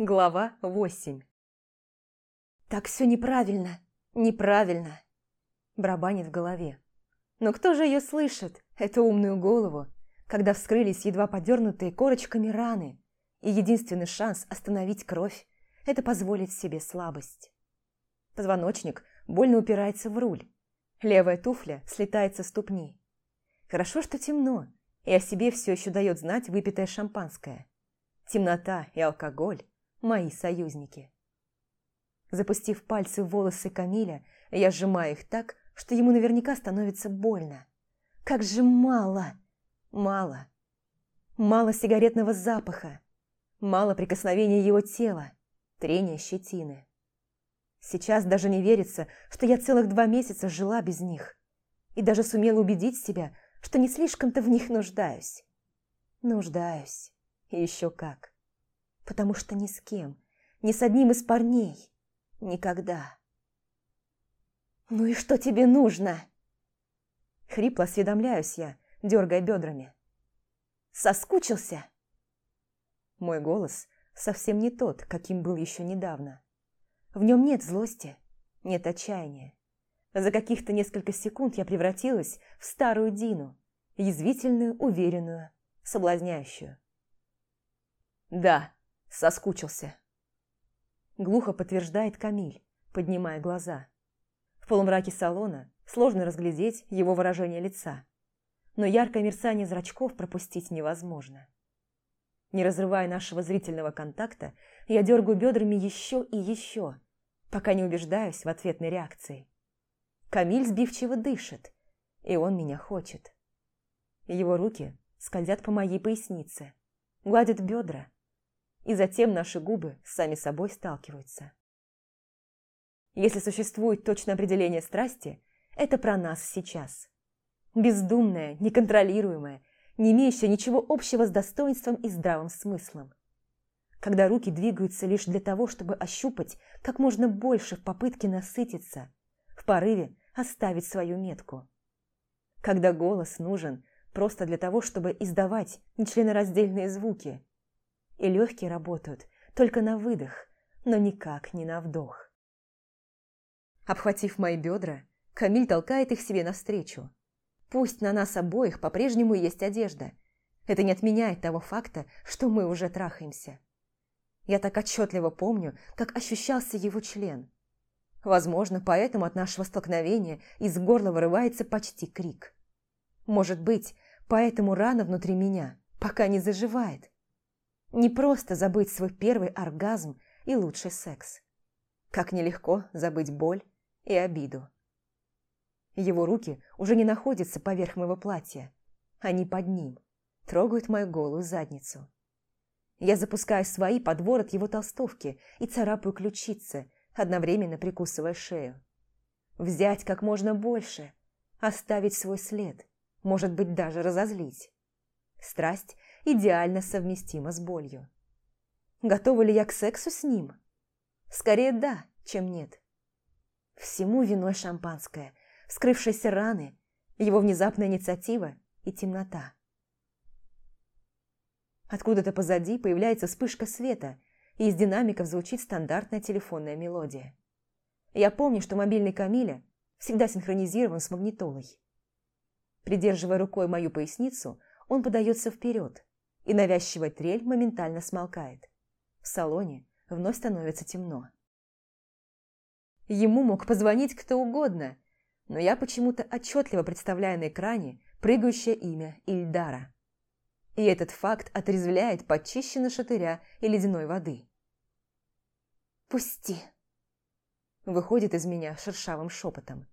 Глава 8 «Так все неправильно, неправильно!» Барабанит в голове. Но кто же ее слышит, эту умную голову, когда вскрылись едва подернутые корочками раны, и единственный шанс остановить кровь – это позволить себе слабость. Позвоночник больно упирается в руль, левая туфля слетает со ступни. Хорошо, что темно, и о себе все еще дает знать выпитое шампанское. Темнота и алкоголь мои союзники. Запустив пальцы в волосы Камиля, я сжимаю их так, что ему наверняка становится больно. Как же мало! Мало! Мало сигаретного запаха, мало прикосновения его тела, трения щетины. Сейчас даже не верится, что я целых два месяца жила без них и даже сумела убедить себя, что не слишком-то в них нуждаюсь. Нуждаюсь. И еще как потому что ни с кем, ни с одним из парней. Никогда. «Ну и что тебе нужно?» Хрипло осведомляюсь я, дергая бедрами. «Соскучился?» Мой голос совсем не тот, каким был еще недавно. В нем нет злости, нет отчаяния. За каких-то несколько секунд я превратилась в старую Дину, язвительную, уверенную, соблазняющую. «Да», Соскучился. Глухо подтверждает Камиль, поднимая глаза. В полумраке салона сложно разглядеть его выражение лица, но яркое мерцание зрачков пропустить невозможно. Не разрывая нашего зрительного контакта, я дергаю бедрами еще и еще, пока не убеждаюсь в ответной реакции. Камиль сбивчиво дышит, и он меня хочет. Его руки скользят по моей пояснице, гладят бедра, и затем наши губы сами собой сталкиваются. Если существует точное определение страсти, это про нас сейчас. Бездумное, неконтролируемое, не имеющее ничего общего с достоинством и здравым смыслом. Когда руки двигаются лишь для того, чтобы ощупать как можно больше в попытке насытиться, в порыве оставить свою метку. Когда голос нужен просто для того, чтобы издавать нечленораздельные звуки, и легкие работают только на выдох, но никак не на вдох. Обхватив мои бедра, Камиль толкает их себе навстречу. Пусть на нас обоих по-прежнему есть одежда. Это не отменяет того факта, что мы уже трахаемся. Я так отчетливо помню, как ощущался его член. Возможно, поэтому от нашего столкновения из горла вырывается почти крик. Может быть, поэтому рана внутри меня пока не заживает. Не просто забыть свой первый оргазм и лучший секс. Как нелегко забыть боль и обиду. Его руки уже не находятся поверх моего платья. Они под ним, трогают мою голую задницу. Я запускаю свои под ворот его толстовки и царапаю ключицы, одновременно прикусывая шею. Взять как можно больше, оставить свой след, может быть, даже разозлить. Страсть идеально совместима с болью. Готова ли я к сексу с ним? Скорее да, чем нет. Всему виной шампанское, скрывшиеся раны, его внезапная инициатива и темнота. Откуда-то позади появляется вспышка света, и из динамиков звучит стандартная телефонная мелодия. Я помню, что мобильный Камиля всегда синхронизирован с магнитолой. Придерживая рукой мою поясницу, он подается вперед, и навязчивая трель моментально смолкает. В салоне вновь становится темно. Ему мог позвонить кто угодно, но я почему-то отчетливо представляю на экране прыгающее имя Ильдара. И этот факт отрезвляет почище на шатыря и ледяной воды. «Пусти!» Выходит из меня шершавым шепотом.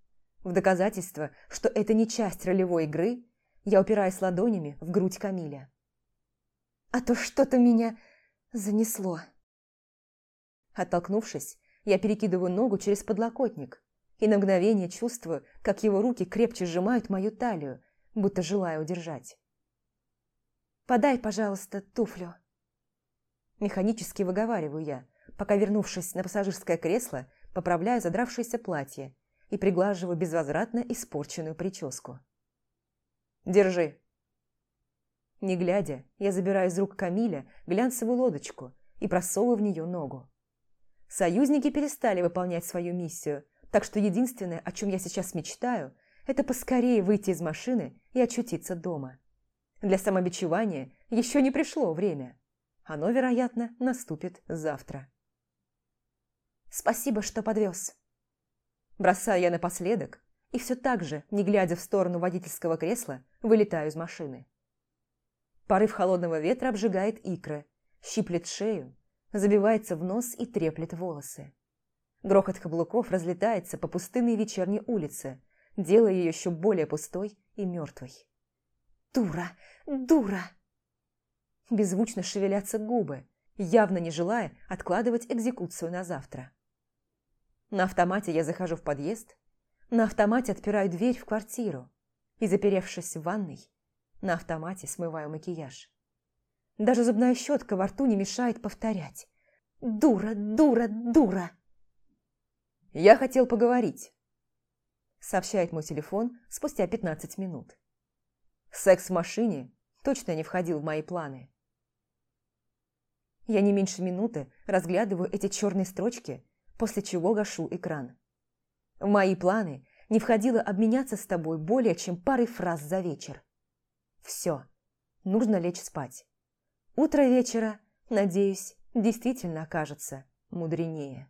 В доказательство, что это не часть ролевой игры, я упираюсь ладонями в грудь Камиля а то что-то меня занесло. Оттолкнувшись, я перекидываю ногу через подлокотник и на мгновение чувствую, как его руки крепче сжимают мою талию, будто желая удержать. «Подай, пожалуйста, туфлю». Механически выговариваю я, пока, вернувшись на пассажирское кресло, поправляю задравшееся платье и приглаживаю безвозвратно испорченную прическу. «Держи», не глядя, я забираю из рук Камиля глянцевую лодочку и просовываю в нее ногу. Союзники перестали выполнять свою миссию, так что единственное, о чем я сейчас мечтаю, это поскорее выйти из машины и очутиться дома. Для самобичевания еще не пришло время. Оно, вероятно, наступит завтра. «Спасибо, что подвез». Бросаю я напоследок и все так же, не глядя в сторону водительского кресла, вылетаю из машины. Порыв холодного ветра обжигает икры, щиплет шею, забивается в нос и треплет волосы. Грохот каблуков разлетается по пустынной вечерней улице, делая ее еще более пустой и мертвой. «Дура! Дура!» Беззвучно шевелятся губы, явно не желая откладывать экзекуцию на завтра. На автомате я захожу в подъезд, на автомате отпираю дверь в квартиру и, заперевшись в ванной, на автомате смываю макияж. Даже зубная щетка во рту не мешает повторять. «Дура, дура, дура!» «Я хотел поговорить», — сообщает мой телефон спустя 15 минут. Секс в машине точно не входил в мои планы. Я не меньше минуты разглядываю эти черные строчки, после чего гашу экран. В мои планы не входило обменяться с тобой более чем парой фраз за вечер. Все, нужно лечь спать. Утро вечера, надеюсь, действительно окажется мудренее.